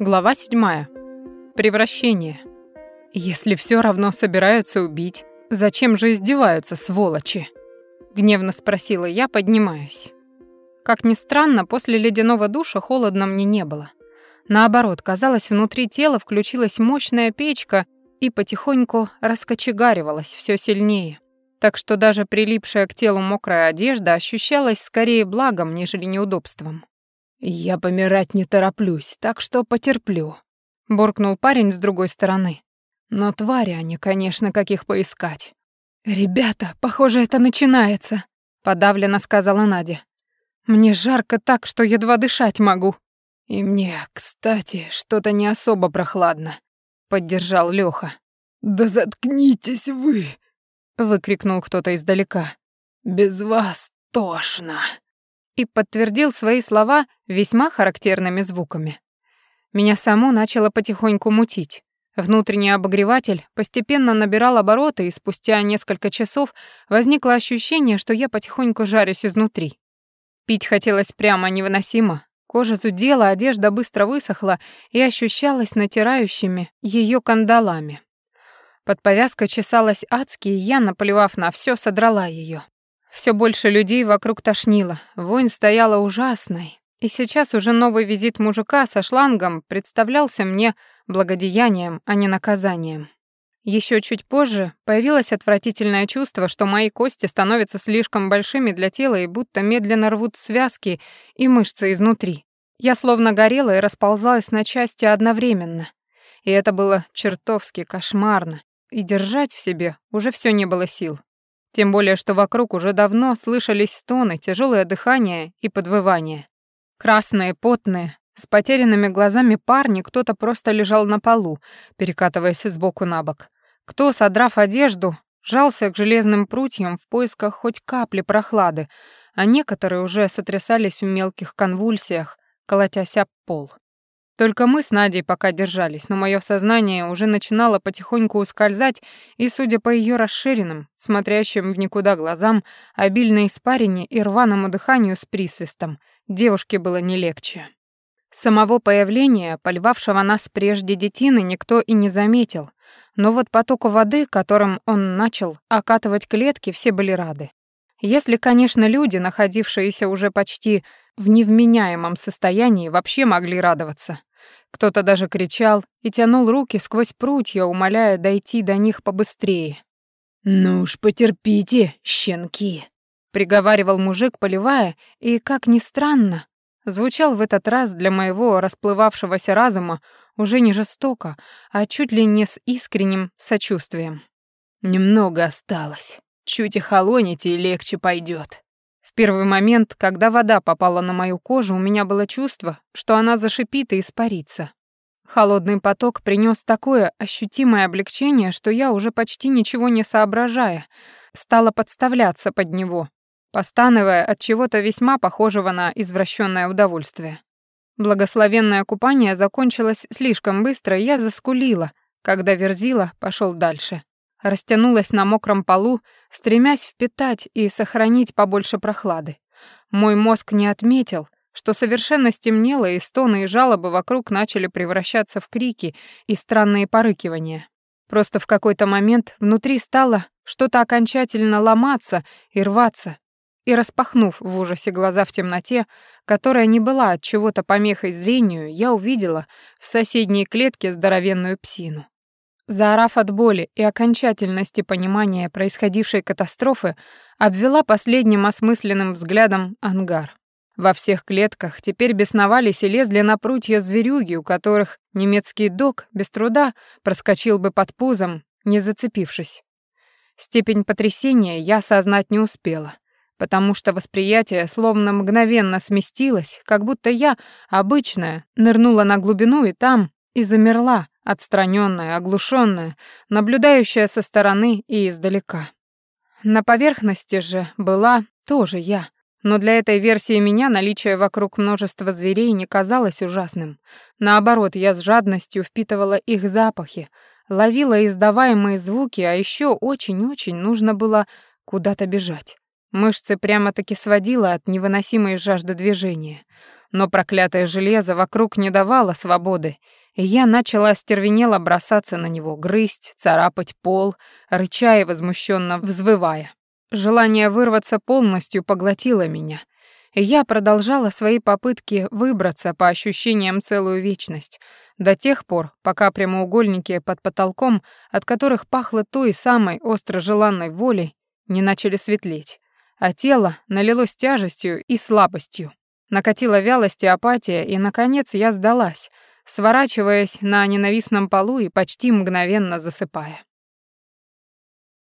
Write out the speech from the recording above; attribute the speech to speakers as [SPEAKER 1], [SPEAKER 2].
[SPEAKER 1] Глава 7. Превращение. Если все равно собираются убить, зачем же издеваются, сволочи? Гневно спросила я, поднимаясь. Как ни странно, после ледяного душа холодно мне не было. Наоборот, казалось, внутри тела включилась мощная печка и потихоньку раскочегаривалась все сильнее. Так что даже прилипшая к телу мокрая одежда ощущалась скорее благом, нежели неудобством.
[SPEAKER 2] «Я помирать не тороплюсь, так что потерплю», —
[SPEAKER 1] буркнул парень с другой стороны.
[SPEAKER 2] «Но твари они, конечно, каких поискать».
[SPEAKER 1] «Ребята, похоже, это начинается», — подавленно сказала Надя. «Мне жарко так, что едва дышать могу».
[SPEAKER 2] «И мне, кстати, что-то не особо прохладно», — поддержал Лёха.
[SPEAKER 3] «Да заткнитесь вы!»
[SPEAKER 1] — выкрикнул кто-то издалека.
[SPEAKER 3] «Без вас тошно!»
[SPEAKER 1] И подтвердил свои слова весьма характерными звуками. Меня саму начало потихоньку мутить. Внутренний обогреватель постепенно набирал обороты, и спустя несколько часов возникло ощущение, что я потихоньку жарюсь изнутри. Пить хотелось прямо невыносимо. Кожа зудела, одежда быстро высохла и ощущалась натирающими ее кандалами. Под повязкой чесалась адски, и я, наплевав на все, содрала ее. Все больше людей вокруг тошнило, вонь стояла ужасной. И сейчас уже новый визит мужика со шлангом представлялся мне благодеянием, а не наказанием. Еще чуть позже появилось отвратительное чувство, что мои кости становятся слишком большими для тела и будто медленно рвут связки и мышцы изнутри. Я словно горела и расползалась на части одновременно. И это было чертовски кошмарно, и держать в себе уже все не было сил. Тем более, что вокруг уже давно слышались стоны, тяжелое дыхание и подвывание. Красные, потные, с потерянными глазами парни, кто-то просто лежал на полу, перекатываясь сбоку на бок. Кто, содрав одежду, жался к железным прутьям в поисках хоть капли прохлады, а некоторые уже сотрясались в мелких конвульсиях, колотясь об пол. Только мы с Надей пока держались, но мое сознание уже начинало потихоньку ускользать, и, судя по ее расширенным, смотрящим в никуда глазам, обильной испарине и рваному дыханию с присвистом, девушке было не легче. Самого появления, поливавшего нас прежде детины, никто и не заметил, но вот потоку воды, которым он начал окатывать клетки, все были рады. Если, конечно, люди, находившиеся уже почти в невменяемом состоянии вообще могли радоваться. Кто-то даже кричал и тянул руки сквозь прутья, умоляя дойти до них побыстрее.
[SPEAKER 2] «Ну уж потерпите, щенки», — приговаривал мужик, поливая, и, как ни странно, звучал в этот раз для моего расплывавшегося разума уже не жестоко, а чуть ли не с искренним сочувствием.
[SPEAKER 3] «Немного осталось. Чуть охолоните, и легче пойдет
[SPEAKER 1] первый момент, когда вода попала на мою кожу, у меня было чувство, что она зашипит и испарится. Холодный поток принес такое ощутимое облегчение, что я уже почти ничего не соображая, стала подставляться под него, постановая от чего-то весьма похожего на извращенное удовольствие. Благословенное купание закончилось слишком быстро, и я заскулила, когда Верзила пошел дальше растянулась на мокром полу, стремясь впитать и сохранить побольше прохлады. Мой мозг не отметил, что совершенно стемнело, и стоны и жалобы вокруг начали превращаться в крики и странные порыкивания. Просто в какой-то момент внутри стало что-то окончательно ломаться и рваться, и распахнув в ужасе глаза в темноте, которая не была от чего-то помехой зрению, я увидела в соседней клетке здоровенную псину. Заорав от боли и окончательности понимания происходившей катастрофы, обвела последним осмысленным взглядом ангар. Во всех клетках теперь бесновались и лезли на прутья зверюги, у которых немецкий док без труда проскочил бы под пузом, не зацепившись. Степень потрясения я осознать не успела, потому что восприятие словно мгновенно сместилось, как будто я, обычная, нырнула на глубину и там, и замерла, отстраненная, оглушенная, наблюдающая со стороны и издалека. На поверхности же была тоже я, но для этой версии меня наличие вокруг множества зверей не казалось ужасным. Наоборот, я с жадностью впитывала их запахи, ловила издаваемые звуки, а еще очень-очень нужно было куда-то бежать. Мышцы прямо-таки сводило от невыносимой жажды движения. Но проклятое железо вокруг не давало свободы, я начала остервенело бросаться на него, грызть, царапать пол, рыча и возмущенно взвывая. Желание вырваться полностью поглотило меня, я продолжала свои попытки выбраться по ощущениям целую вечность, до тех пор, пока прямоугольники под потолком, от которых пахло той самой остро желанной волей, не начали светлеть, а тело налилось тяжестью и слабостью. Накатила вялость и апатия, и, наконец, я сдалась, сворачиваясь на ненавистном полу и почти мгновенно засыпая.